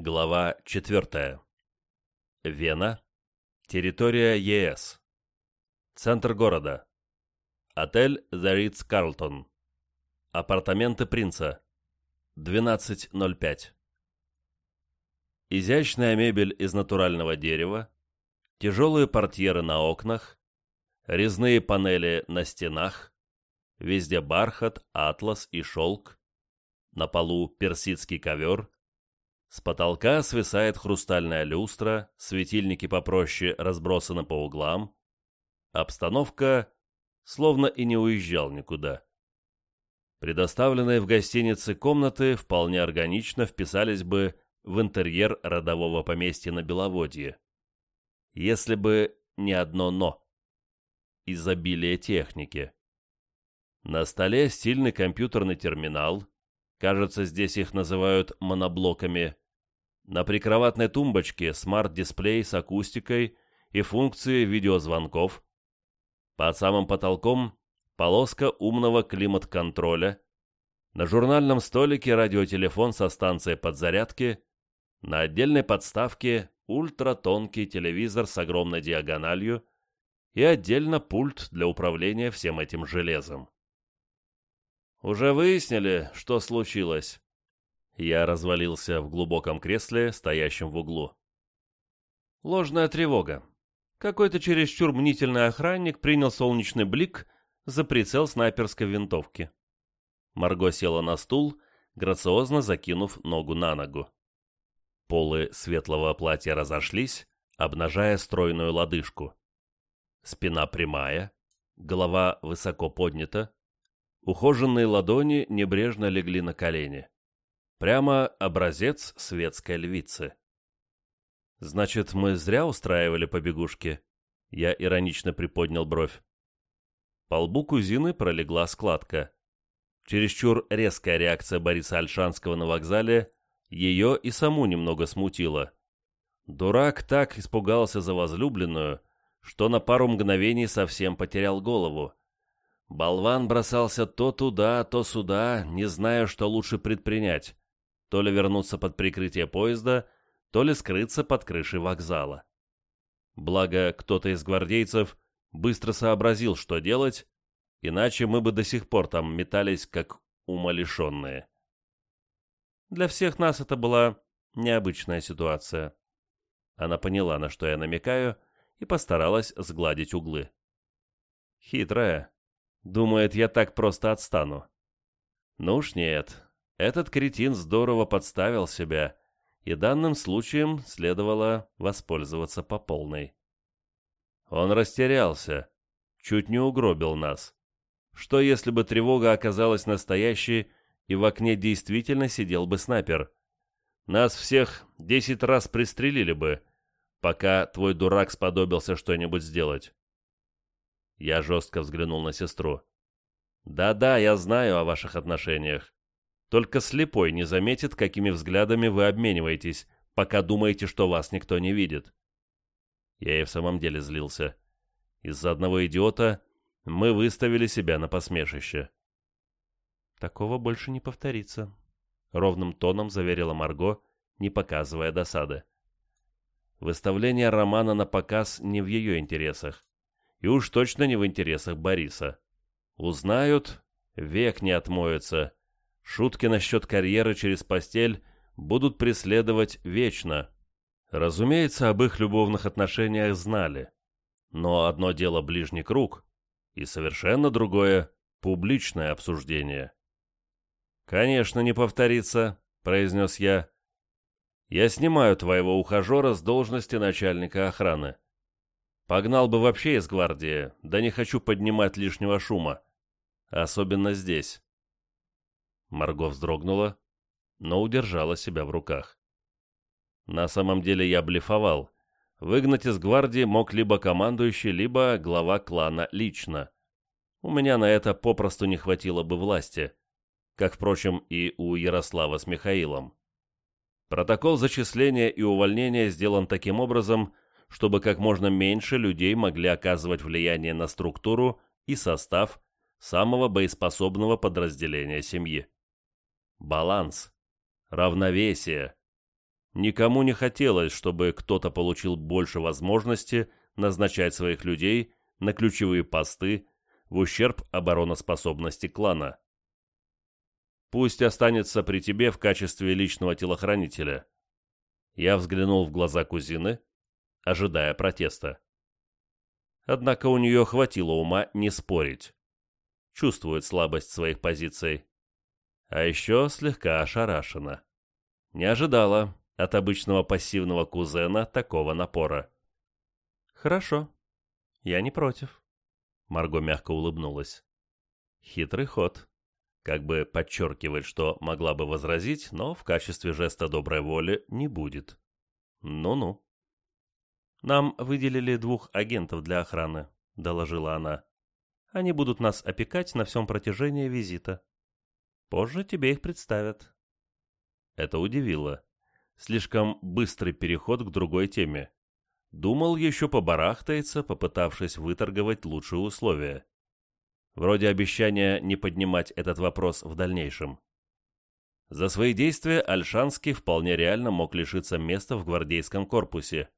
Глава 4. Вена. Территория ЕС. Центр города. Отель The Ritz-Carlton. Апартаменты принца. 12.05. Изящная мебель из натурального дерева, тяжелые портьеры на окнах, резные панели на стенах, везде бархат, атлас и шелк, на полу персидский ковер – с потолка свисает хрустальная люстра, светильники попроще разбросаны по углам. Обстановка словно и не уезжал никуда. Предоставленные в гостинице комнаты вполне органично вписались бы в интерьер родового поместья на Беловодье. Если бы не одно «но» — изобилие техники. На столе стильный компьютерный терминал, кажется, здесь их называют моноблоками, на прикроватной тумбочке смарт-дисплей с акустикой и функцией видеозвонков. Под самым потолком полоска умного климат-контроля. На журнальном столике радиотелефон со станцией подзарядки. На отдельной подставке ультратонкий телевизор с огромной диагональю и отдельно пульт для управления всем этим железом. «Уже выяснили, что случилось?» Я развалился в глубоком кресле, стоящем в углу. Ложная тревога. Какой-то чересчур мнительный охранник принял солнечный блик за прицел снайперской винтовки. Марго села на стул, грациозно закинув ногу на ногу. Полы светлого платья разошлись, обнажая стройную лодыжку. Спина прямая, голова высоко поднята, ухоженные ладони небрежно легли на колени. Прямо образец светской львицы. «Значит, мы зря устраивали побегушки?» Я иронично приподнял бровь. По лбу кузины пролегла складка. Чересчур резкая реакция Бориса Альшанского на вокзале ее и саму немного смутила. Дурак так испугался за возлюбленную, что на пару мгновений совсем потерял голову. Болван бросался то туда, то сюда, не зная, что лучше предпринять то ли вернуться под прикрытие поезда, то ли скрыться под крышей вокзала. Благо, кто-то из гвардейцев быстро сообразил, что делать, иначе мы бы до сих пор там метались, как умалишенные. Для всех нас это была необычная ситуация. Она поняла, на что я намекаю, и постаралась сгладить углы. Хитрая. Думает, я так просто отстану. Ну уж нет, этот кретин здорово подставил себя, и данным случаем следовало воспользоваться по полной. Он растерялся, чуть не угробил нас. Что если бы тревога оказалась настоящей, и в окне действительно сидел бы снайпер? Нас всех десять раз пристрелили бы, пока твой дурак сподобился что-нибудь сделать. Я жестко взглянул на сестру. «Да-да, я знаю о ваших отношениях. Только слепой не заметит, какими взглядами вы обмениваетесь, пока думаете, что вас никто не видит. Я и в самом деле злился. Из-за одного идиота мы выставили себя на посмешище. Такого больше не повторится, — ровным тоном заверила Марго, не показывая досады. Выставление романа на показ не в ее интересах. И уж точно не в интересах Бориса. Узнают, век не отмоется, Шутки насчет карьеры через постель будут преследовать вечно. Разумеется, об их любовных отношениях знали. Но одно дело ближний круг, и совершенно другое — публичное обсуждение. «Конечно, не повторится», — произнес я. «Я снимаю твоего ухажера с должности начальника охраны. Погнал бы вообще из гвардии, да не хочу поднимать лишнего шума. Особенно здесь». Марго вздрогнула, но удержала себя в руках. На самом деле я блефовал. Выгнать из гвардии мог либо командующий, либо глава клана лично. У меня на это попросту не хватило бы власти, как, впрочем, и у Ярослава с Михаилом. Протокол зачисления и увольнения сделан таким образом, чтобы как можно меньше людей могли оказывать влияние на структуру и состав самого боеспособного подразделения семьи баланс, равновесие. Никому не хотелось, чтобы кто-то получил больше возможности назначать своих людей на ключевые посты в ущерб обороноспособности клана. Пусть останется при тебе в качестве личного телохранителя. Я взглянул в глаза кузины, ожидая протеста. Однако у нее хватило ума не спорить. Чувствует слабость своих позиций. А еще слегка ошарашена. Не ожидала от обычного пассивного кузена такого напора. «Хорошо. Я не против». Марго мягко улыбнулась. Хитрый ход. Как бы подчеркивает, что могла бы возразить, но в качестве жеста доброй воли не будет. Ну-ну. «Нам выделили двух агентов для охраны», — доложила она. «Они будут нас опекать на всем протяжении визита. Позже тебе их представят». Это удивило. Слишком быстрый переход к другой теме. Думал, еще побарахтается, попытавшись выторговать лучшие условия. Вроде обещания не поднимать этот вопрос в дальнейшем. За свои действия Альшанский вполне реально мог лишиться места в гвардейском корпусе.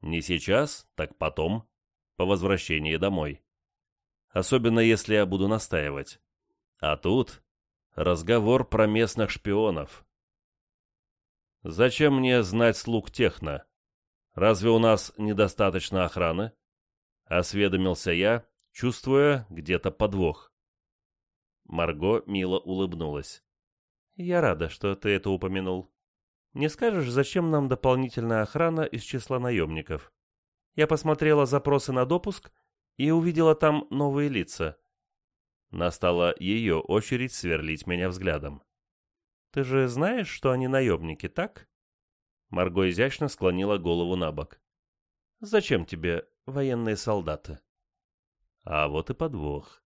Не сейчас, так потом, по возвращении домой. Особенно если я буду настаивать. А тут разговор про местных шпионов. Зачем мне знать слуг техно? Разве у нас недостаточно охраны? Осведомился я, чувствуя где-то подвох. Марго мило улыбнулась. «Я рада, что ты это упомянул. Не скажешь, зачем нам дополнительная охрана из числа наемников? Я посмотрела запросы на допуск и увидела там новые лица». Настала ее очередь сверлить меня взглядом. «Ты же знаешь, что они наемники, так?» Марго изящно склонила голову на бок. «Зачем тебе военные солдаты?» А вот и подвох.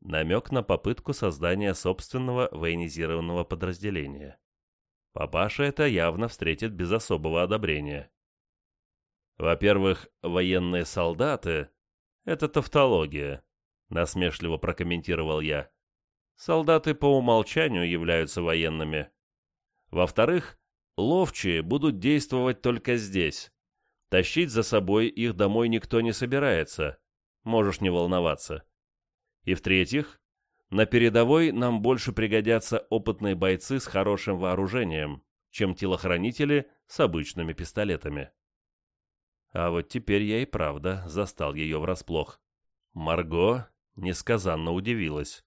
Намек на попытку создания собственного военизированного подразделения. Папаша это явно встретит без особого одобрения. Во-первых, военные солдаты — это тавтология, насмешливо прокомментировал я. Солдаты по умолчанию являются военными. Во-вторых, ловчие будут действовать только здесь. Тащить за собой их домой никто не собирается можешь не волноваться. И в-третьих, на передовой нам больше пригодятся опытные бойцы с хорошим вооружением, чем телохранители с обычными пистолетами. А вот теперь я и правда застал ее врасплох. Марго несказанно удивилась.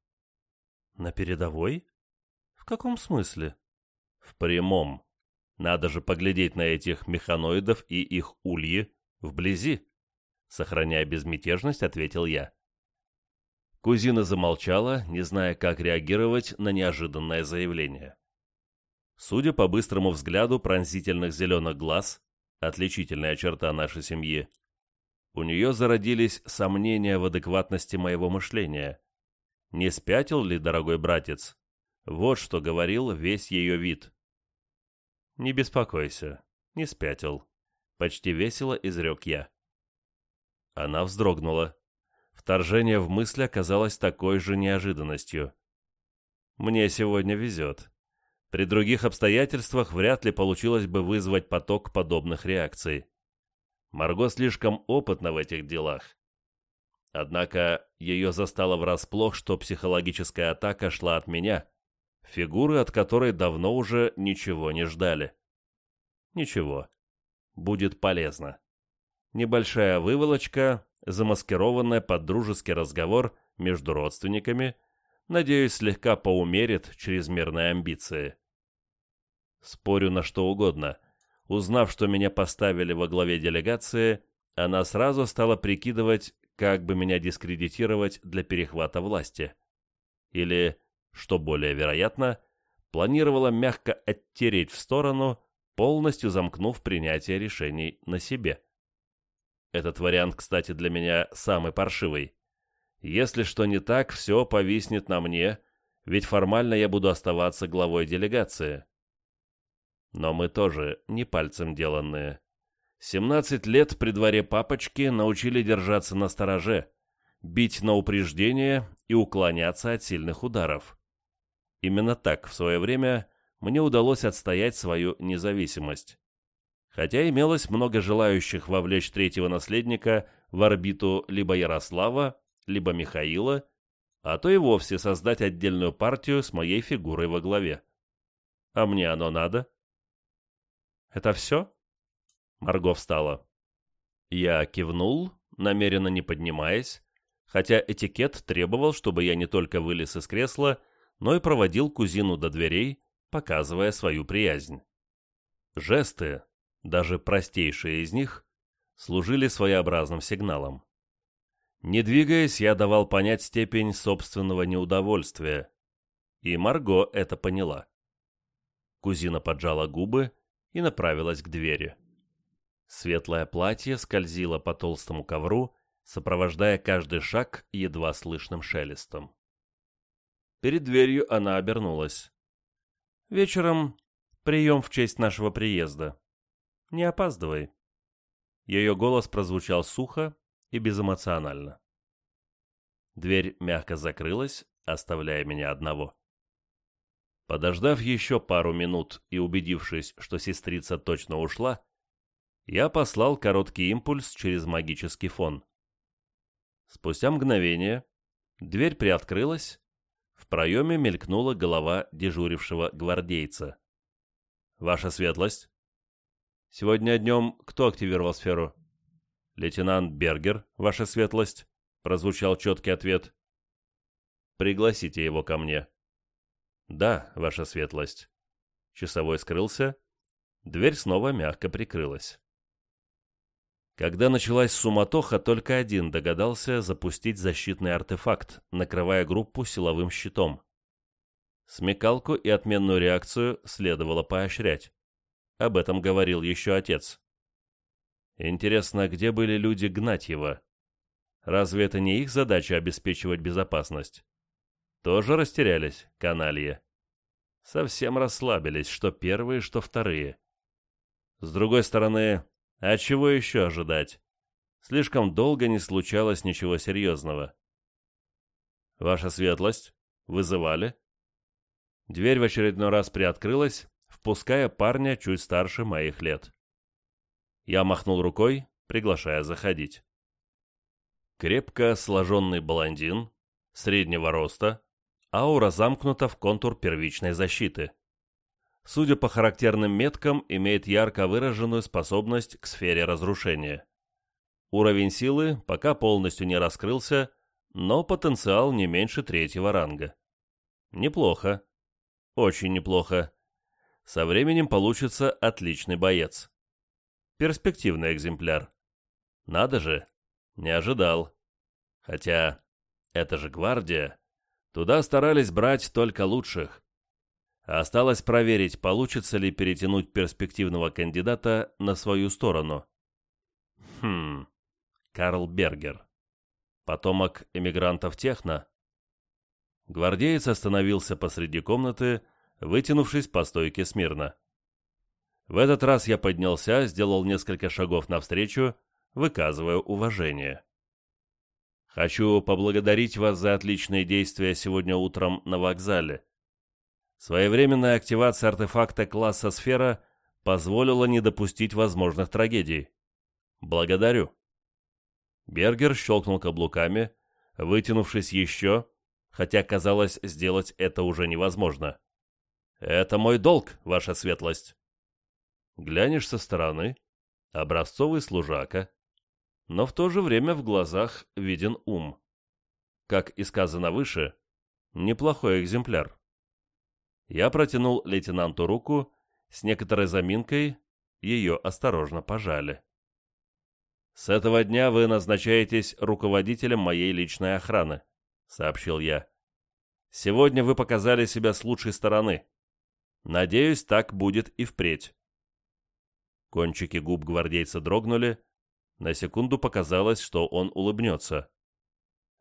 «На передовой? В каком смысле?» «В прямом. Надо же поглядеть на этих механоидов и их ульи вблизи». Сохраняя безмятежность, ответил я. Кузина замолчала, не зная, как реагировать на неожиданное заявление. Судя по быстрому взгляду пронзительных зеленых глаз, отличительная черта нашей семьи, у нее зародились сомнения в адекватности моего мышления. Не спятил ли, дорогой братец? Вот что говорил весь ее вид. «Не беспокойся, не спятил», — почти весело изрек я. Она вздрогнула. Вторжение в мысль оказалось такой же неожиданностью. «Мне сегодня везет. При других обстоятельствах вряд ли получилось бы вызвать поток подобных реакций. Марго слишком опытна в этих делах. Однако ее застало врасплох, что психологическая атака шла от меня, фигуры, от которой давно уже ничего не ждали. Ничего. Будет полезно небольшая выволочка, замаскированная под дружеский разговор между родственниками, надеюсь, слегка поумерит чрезмерные амбиции. Спорю на что угодно. Узнав, что меня поставили во главе делегации, она сразу стала прикидывать, как бы меня дискредитировать для перехвата власти. Или, что более вероятно, планировала мягко оттереть в сторону, полностью замкнув принятие решений на себе. Этот вариант, кстати, для меня самый паршивый. Если что не так, все повиснет на мне, ведь формально я буду оставаться главой делегации. Но мы тоже не пальцем деланные. 17 лет при дворе папочки научили держаться на стороже, бить на упреждение и уклоняться от сильных ударов. Именно так в свое время мне удалось отстоять свою независимость. хотя имелось много желающих вовлечь третьего наследника в орбиту либо Ярослава, либо Михаила, а то и вовсе создать отдельную партию с моей фигурой во главе. А мне оно надо? Это все? Марго встала. Я кивнул, намеренно не поднимаясь, хотя этикет требовал, чтобы я не только вылез из кресла, но и проводил кузину до дверей, показывая свою приязнь. Жесты, даже простейшие из них, служили своеобразным сигналом. Не двигаясь, я давал понять степень собственного неудовольствия, и Марго это поняла. Кузина поджала губы и направилась к двери. Светлое платье скользило по толстому ковру, сопровождая каждый шаг едва слышным шелестом. Перед дверью она обернулась. «Вечером прием в честь нашего приезда. Не опаздывай». Ее голос прозвучал сухо и безэмоционально. Дверь мягко закрылась, оставляя меня одного. Подождав еще пару минут и убедившись, что сестрица точно ушла, я послал короткий импульс через магический фон. Спустя мгновение дверь приоткрылась, в проеме мелькнула голова дежурившего гвардейца. «Ваша светлость?» «Сегодня днем кто активировал сферу?» «Лейтенант Бергер, ваша светлость», — прозвучал четкий ответ. «Пригласите его ко мне». «Да, ваша светлость». Часовой скрылся, дверь снова мягко прикрылась. Когда началась суматоха, только один догадался запустить защитный артефакт, накрывая группу силовым щитом. Смекалку и отменную реакцию следовало поощрять. Об этом говорил еще отец. Интересно, где были люди Гнатьева? Разве это не их задача обеспечивать безопасность? Тоже растерялись, каналье. Совсем расслабились, что первые, что вторые. С другой стороны, а чего еще ожидать? Слишком долго не случалось ничего серьезного. «Ваша светлость? Вызывали?» Дверь в очередной раз приоткрылась, впуская парня чуть старше моих лет. Я махнул рукой, приглашая заходить. Крепко сложенный блондин, среднего роста, аура замкнута в контур первичной защиты судя по характерным меткам, имеет ярко выраженную способность к сфере разрушения. Уровень силы пока полностью не раскрылся, но потенциал не меньше третьего ранга. Неплохо. Очень неплохо. Со временем получится отличный боец. Перспективный экземпляр. Надо же, не ожидал. Хотя, это же гвардия. Туда старались брать только лучших. Осталось проверить, получится ли перетянуть перспективного кандидата на свою сторону. Хм, Карл Бергер. Потомок эмигрантов техно. Гвардеец остановился посреди комнаты, вытянувшись по стойке смирно. В этот раз я поднялся, сделал несколько шагов навстречу, выказывая уважение. Хочу поблагодарить вас за отличные действия сегодня утром на вокзале. Своевременная активация артефакта класса «Сфера» позволила не допустить возможных трагедий. Благодарю. Бергер щелкнул каблуками, вытянувшись еще, хотя казалось, сделать это уже невозможно. «Это мой долг, ваша светлость». Глянешь со стороны, образцовый служака, но в то же время в глазах виден ум. Как и сказано выше, неплохой экземпляр. Я протянул лейтенанту руку, с некоторой заминкой ее осторожно пожали. «С этого дня вы назначаетесь руководителем моей личной охраны», — сообщил я. «Сегодня вы показали себя с лучшей стороны. Надеюсь, так будет и впредь». Кончики губ гвардейца дрогнули. На секунду показалось, что он улыбнется.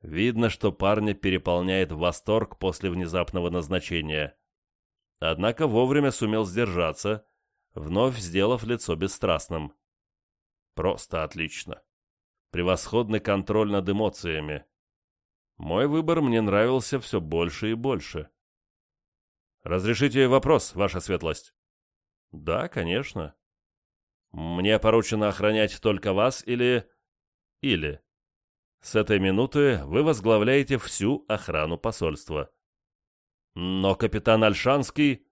Видно, что парня переполняет восторг после внезапного назначения. Однако вовремя сумел сдержаться, вновь сделав лицо бесстрастным. Просто отлично. Превосходный контроль над эмоциями. Мой выбор мне нравился все больше и больше. «Разрешите вопрос, ваша светлость?» «Да, конечно». Мне поручено охранять только вас или... Или... С этой минуты вы возглавляете всю охрану посольства. Но капитан Альшанский...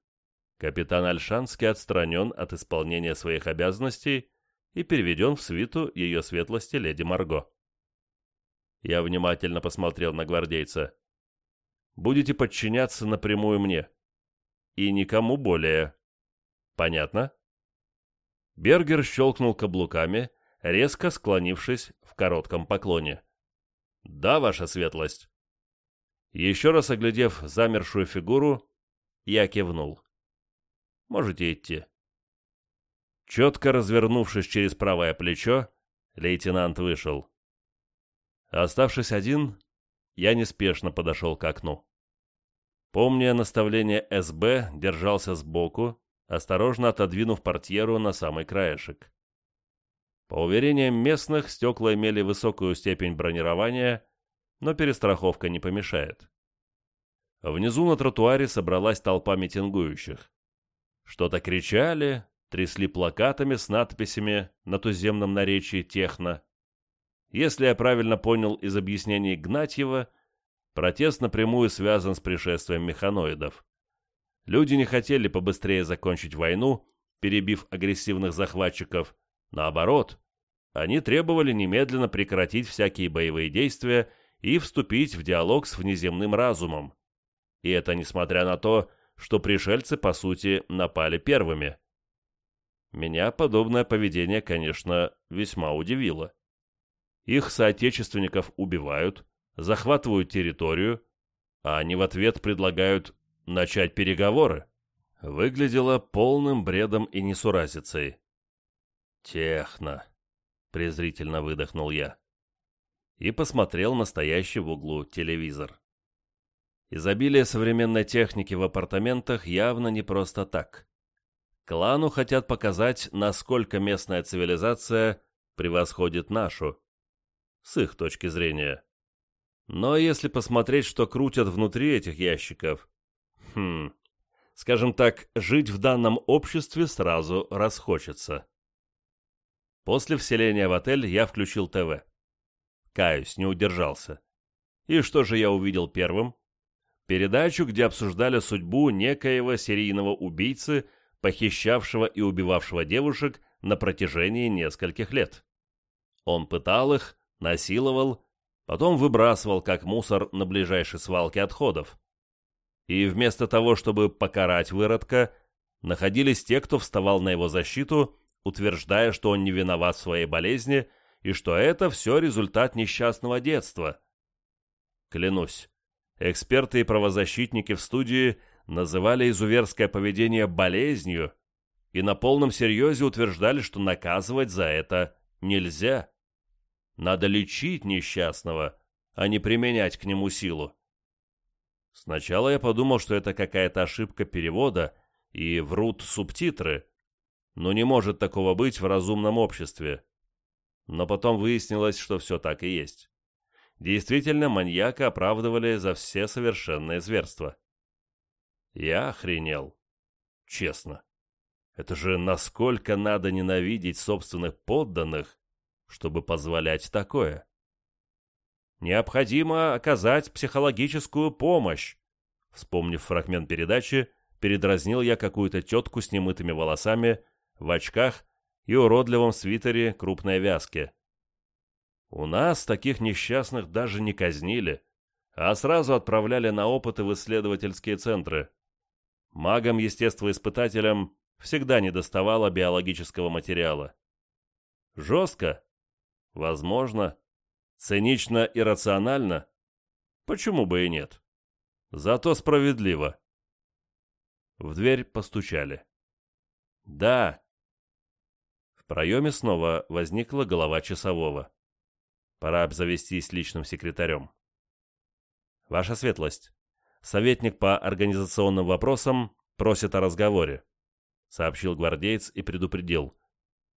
Капитан Альшанский отстранен от исполнения своих обязанностей и переведен в свиту ее светлости леди Марго. Я внимательно посмотрел на гвардейца. «Будете подчиняться напрямую мне. И никому более. Понятно?» Бергер щелкнул каблуками, резко склонившись в коротком поклоне. «Да, ваша светлость». Еще раз оглядев замершую фигуру, я кивнул. «Можете идти». Четко развернувшись через правое плечо, лейтенант вышел. Оставшись один, я неспешно подошел к окну. Помня наставление СБ, держался сбоку, осторожно отодвинув портьеру на самый краешек. По уверениям местных, стекла имели высокую степень бронирования, но перестраховка не помешает. Внизу на тротуаре собралась толпа митингующих. Что-то кричали, трясли плакатами с надписями на туземном наречии техно. Если я правильно понял из объяснений Гнатьева, протест напрямую связан с пришествием механоидов. Люди не хотели побыстрее закончить войну, перебив агрессивных захватчиков. Наоборот, они требовали немедленно прекратить всякие боевые действия и вступить в диалог с внеземным разумом. И это несмотря на то, что пришельцы, по сути, напали первыми. Меня подобное поведение, конечно, весьма удивило. Их соотечественников убивают, захватывают территорию, а они в ответ предлагают начать переговоры. Выглядело полным бредом и несуразицей. «Техно», — презрительно выдохнул я. И посмотрел на стоящий в углу телевизор. Изобилие современной техники в апартаментах явно не просто так. Клану хотят показать, насколько местная цивилизация превосходит нашу. С их точки зрения. Но если посмотреть, что крутят внутри этих ящиков... Хм... Скажем так, жить в данном обществе сразу расхочется. После вселения в отель я включил ТВ. Каюсь, не удержался. И что же я увидел первым? Передачу, где обсуждали судьбу некоего серийного убийцы, похищавшего и убивавшего девушек на протяжении нескольких лет. Он пытал их, насиловал, потом выбрасывал как мусор на ближайшей свалке отходов. И вместо того, чтобы покарать выродка, находились те, кто вставал на его защиту, утверждая, что он не виноват в своей болезни и что это все результат несчастного детства. Клянусь, эксперты и правозащитники в студии называли изуверское поведение болезнью и на полном серьезе утверждали, что наказывать за это нельзя. Надо лечить несчастного, а не применять к нему силу. Сначала я подумал, что это какая-то ошибка перевода и врут субтитры, но не может такого быть в разумном обществе. Но потом выяснилось, что все так и есть. Действительно, маньяка оправдывали за все совершенные зверства. Я охренел. Честно. Это же насколько надо ненавидеть собственных подданных, чтобы позволять такое? Необходимо оказать психологическую помощь. Вспомнив фрагмент передачи, передразнил я какую-то тетку с немытыми волосами, в очках и уродливом свитере крупной вязки. У нас таких несчастных даже не казнили, а сразу отправляли на опыты в исследовательские центры. Магам-естествоиспытателям всегда недоставало биологического материала. Жестко? Возможно. Цинично и рационально? Почему бы и нет? Зато справедливо. В дверь постучали. «Да». В проеме снова возникла голова часового. Пора обзавестись личным секретарем. «Ваша светлость, советник по организационным вопросам просит о разговоре», сообщил гвардеец и предупредил.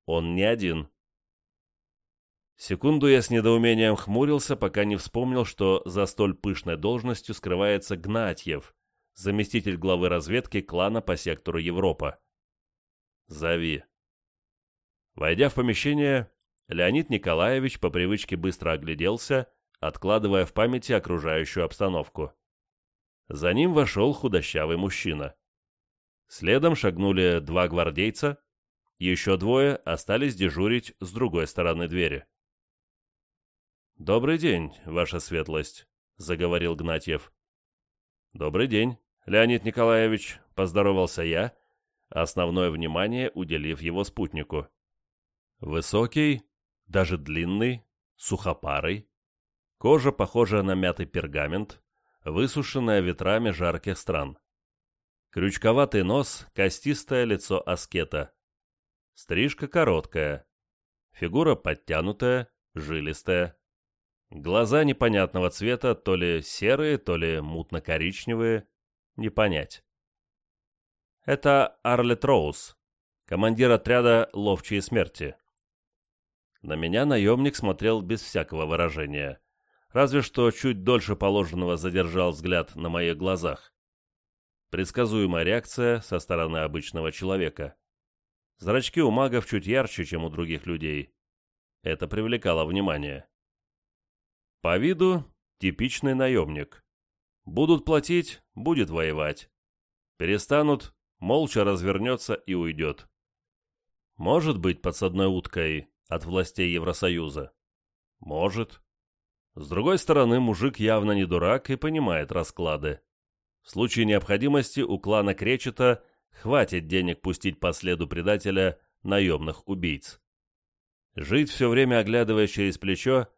«Он не один». Секунду я с недоумением хмурился, пока не вспомнил, что за столь пышной должностью скрывается Гнатьев, заместитель главы разведки клана по сектору Европа. «Зови». Войдя в помещение, Леонид Николаевич по привычке быстро огляделся, откладывая в памяти окружающую обстановку. За ним вошел худощавый мужчина. Следом шагнули два гвардейца, еще двое остались дежурить с другой стороны двери. «Добрый день, ваша светлость», — заговорил Гнатьев. «Добрый день, Леонид Николаевич», — поздоровался я, основное внимание уделив его спутнику. Высокий, даже длинный, сухопарый, кожа похожа на мятый пергамент, высушенная ветрами жарких стран. Крючковатый нос, костистое лицо аскета. Стрижка короткая. Фигура подтянутая, жилистая. Глаза непонятного цвета, то ли серые, то ли мутно-коричневые. Не понять. Это Арлет Роуз, командир отряда «Ловчие смерти». На меня наемник смотрел без всякого выражения, разве что чуть дольше положенного задержал взгляд на моих глазах. Предсказуемая реакция со стороны обычного человека. Зрачки у магов чуть ярче, чем у других людей. Это привлекало внимание. По виду типичный наемник. Будут платить, будет воевать. Перестанут, молча развернется и уйдет. Может быть подсадной уткой от властей Евросоюза? Может. С другой стороны, мужик явно не дурак и понимает расклады. В случае необходимости у клана Кречета хватит денег пустить по следу предателя наемных убийц. Жить все время оглядывая через плечо –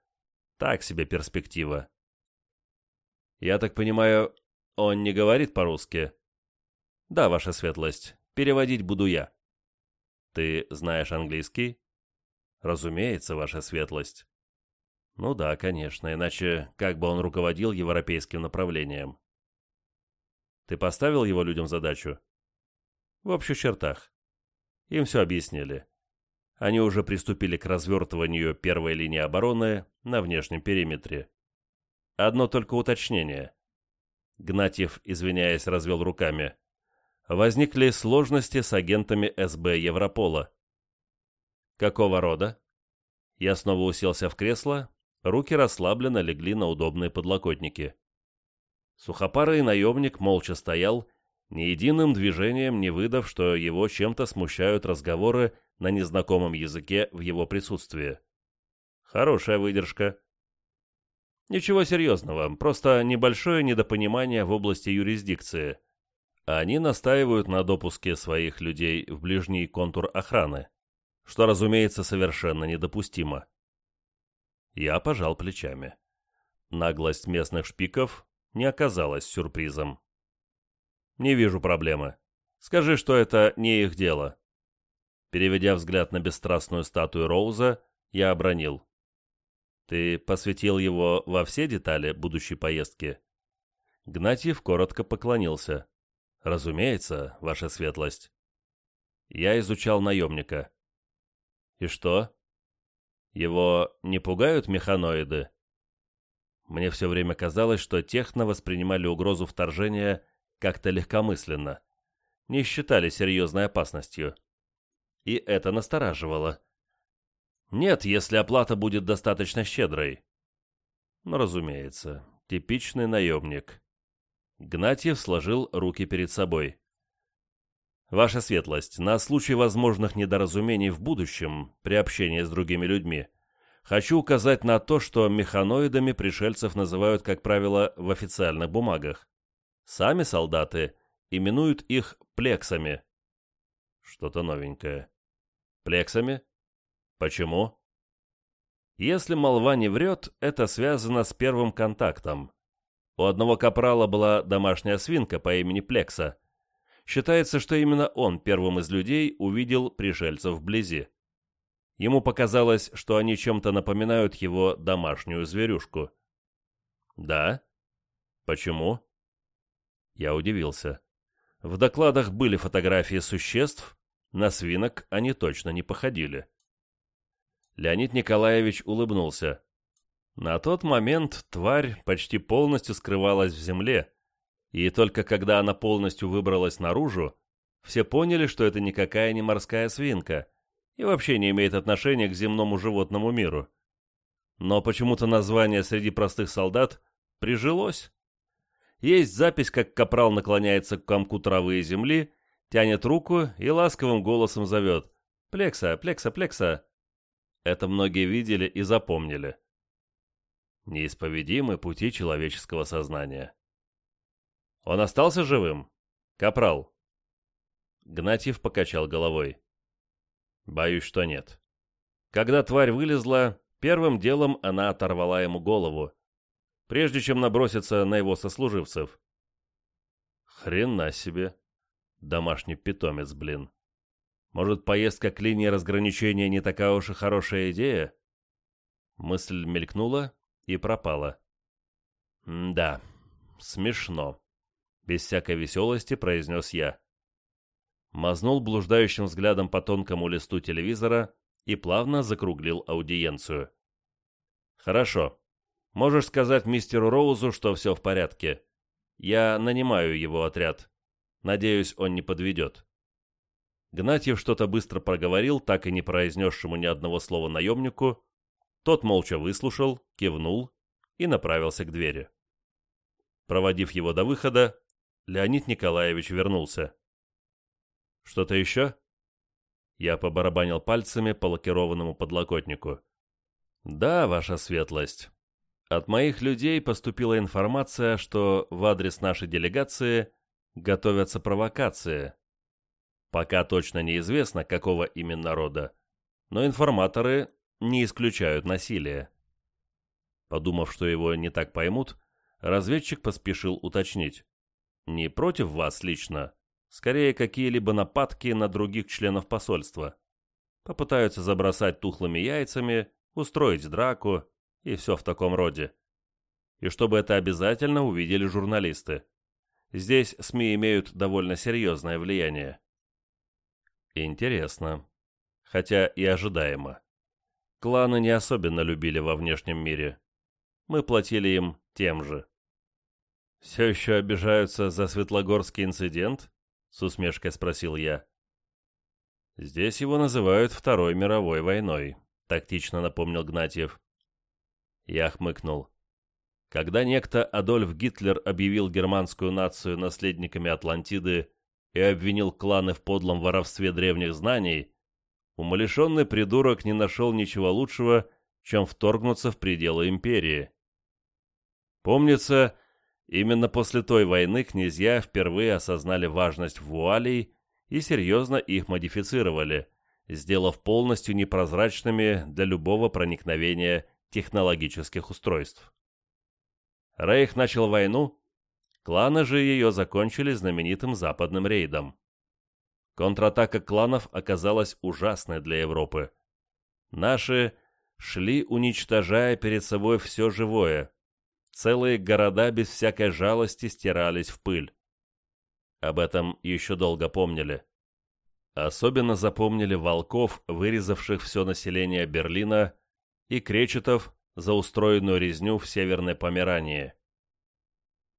так себе перспектива. Я так понимаю, он не говорит по-русски? Да, ваша светлость, переводить буду я. Ты знаешь английский? Разумеется, ваша светлость. Ну да, конечно, иначе как бы он руководил европейским направлением? Ты поставил его людям задачу? В общих чертах. Им все объяснили. Они уже приступили к развертыванию первой линии обороны на внешнем периметре. Одно только уточнение. Гнатьев, извиняясь, развел руками. Возникли сложности с агентами СБ Европола. «Какого рода?» Я снова уселся в кресло, руки расслабленно легли на удобные подлокотники. Сухопарый наемник молча стоял, ни единым движением не выдав, что его чем-то смущают разговоры на незнакомом языке в его присутствии. Хорошая выдержка. Ничего серьезного, просто небольшое недопонимание в области юрисдикции. Они настаивают на допуске своих людей в ближний контур охраны что, разумеется, совершенно недопустимо. Я пожал плечами. Наглость местных шпиков не оказалась сюрпризом. «Не вижу проблемы. Скажи, что это не их дело». Переведя взгляд на бесстрастную статую Роуза, я обронил. «Ты посвятил его во все детали будущей поездки?» Гнатьев коротко поклонился. «Разумеется, ваша светлость». Я изучал наемника. И что? Его не пугают механоиды? Мне все время казалось, что техно воспринимали угрозу вторжения как-то легкомысленно, не считали серьезной опасностью. И это настораживало. Нет, если оплата будет достаточно щедрой. Ну, разумеется, типичный наемник. Гнатьев сложил руки перед собой. Ваша светлость, на случай возможных недоразумений в будущем при общении с другими людьми, хочу указать на то, что механоидами пришельцев называют, как правило, в официальных бумагах. Сами солдаты именуют их плексами. Что-то новенькое. Плексами? Почему? Если молва не врет, это связано с первым контактом. У одного капрала была домашняя свинка по имени Плекса – Считается, что именно он первым из людей увидел пришельцев вблизи. Ему показалось, что они чем-то напоминают его домашнюю зверюшку. «Да? Почему?» Я удивился. В докладах были фотографии существ, на свинок они точно не походили. Леонид Николаевич улыбнулся. На тот момент тварь почти полностью скрывалась в земле, и только когда она полностью выбралась наружу, все поняли, что это никакая не морская свинка, и вообще не имеет отношения к земному животному миру. Но почему-то название среди простых солдат прижилось. Есть запись, как капрал наклоняется к комку травы и земли, тянет руку и ласковым голосом зовет «Плекса, плекса, плекса». Это многие видели и запомнили. Неисповедимы пути человеческого сознания. Он остался живым? Капрал. Гнатьев покачал головой. Боюсь, что нет. Когда тварь вылезла, первым делом она оторвала ему голову, прежде чем наброситься на его сослуживцев. Хрена себе. Домашний питомец, блин. Может, поездка к линии разграничения не такая уж и хорошая идея? Мысль мелькнула и пропала. Да, смешно. Без всякой веселости произнес я. Мазнул блуждающим взглядом по тонкому листу телевизора и плавно закруглил аудиенцию. «Хорошо. Можешь сказать мистеру Роузу, что все в порядке. Я нанимаю его отряд. Надеюсь, он не подведет». Гнатьев что-то быстро проговорил, так и не произнесшему ни одного слова наемнику. Тот молча выслушал, кивнул и направился к двери. Проводив его до выхода, Леонид Николаевич вернулся. «Что-то еще?» Я побарабанил пальцами по лакированному подлокотнику. «Да, ваша светлость. От моих людей поступила информация, что в адрес нашей делегации готовятся провокации. Пока точно неизвестно, какого именно рода, но информаторы не исключают насилие. Подумав, что его не так поймут, разведчик поспешил уточнить. Не против вас лично, скорее какие-либо нападки на других членов посольства. Попытаются забросать тухлыми яйцами, устроить драку, и все в таком роде. И чтобы это обязательно увидели журналисты. Здесь СМИ имеют довольно серьезное влияние. Интересно. Хотя и ожидаемо. Кланы не особенно любили во внешнем мире. Мы платили им тем же. «Все еще обижаются за Светлогорский инцидент?» — с усмешкой спросил я. «Здесь его называют Второй мировой войной», — тактично напомнил Гнатьев. Я хмыкнул. Когда некто Адольф Гитлер объявил германскую нацию наследниками Атлантиды и обвинил кланы в подлом воровстве древних знаний, умалишенный придурок не нашел ничего лучшего, чем вторгнуться в пределы империи. Помнится, именно после той войны князья впервые осознали важность вуалей и серьезно их модифицировали, сделав полностью непрозрачными для любого проникновения технологических устройств. Рейх начал войну, кланы же ее закончили знаменитым западным рейдом. Контратака кланов оказалась ужасной для Европы. Наши шли, уничтожая перед собой все живое. Целые города без всякой жалости стирались в пыль. Об этом еще долго помнили. Особенно запомнили волков, вырезавших все население Берлина, и кречетов, за устроенную резню в Северной Померании.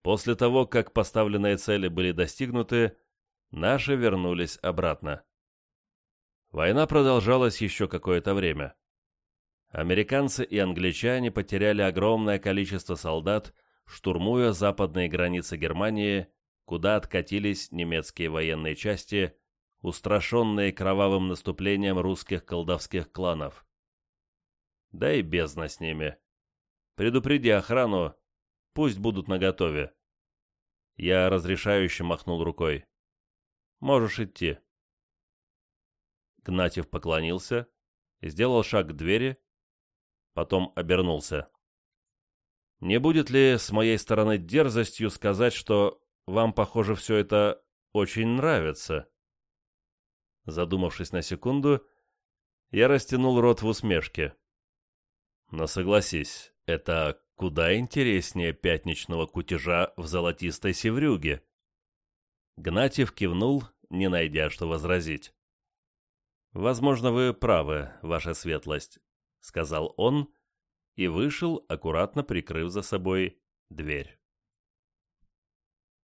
После того, как поставленные цели были достигнуты, наши вернулись обратно. Война продолжалась еще какое-то время. Американцы и англичане потеряли огромное количество солдат, штурмуя западные границы Германии, куда откатились немецкие военные части, устрашенные кровавым наступлением русских колдовских кланов. Да и бездна с ними. Предупреди охрану, пусть будут наготове. Я разрешающе махнул рукой. Можешь идти. Гнатьев поклонился, сделал шаг к двери, потом обернулся. Не будет ли с моей стороны дерзостью сказать, что вам, похоже, все это очень нравится? Задумавшись на секунду, я растянул рот в усмешке. Но согласись, это куда интереснее пятничного кутежа в золотистой севрюге. Гнатьев кивнул, не найдя что возразить. «Возможно, вы правы, ваша светлость», — сказал он и вышел, аккуратно прикрыв за собой дверь.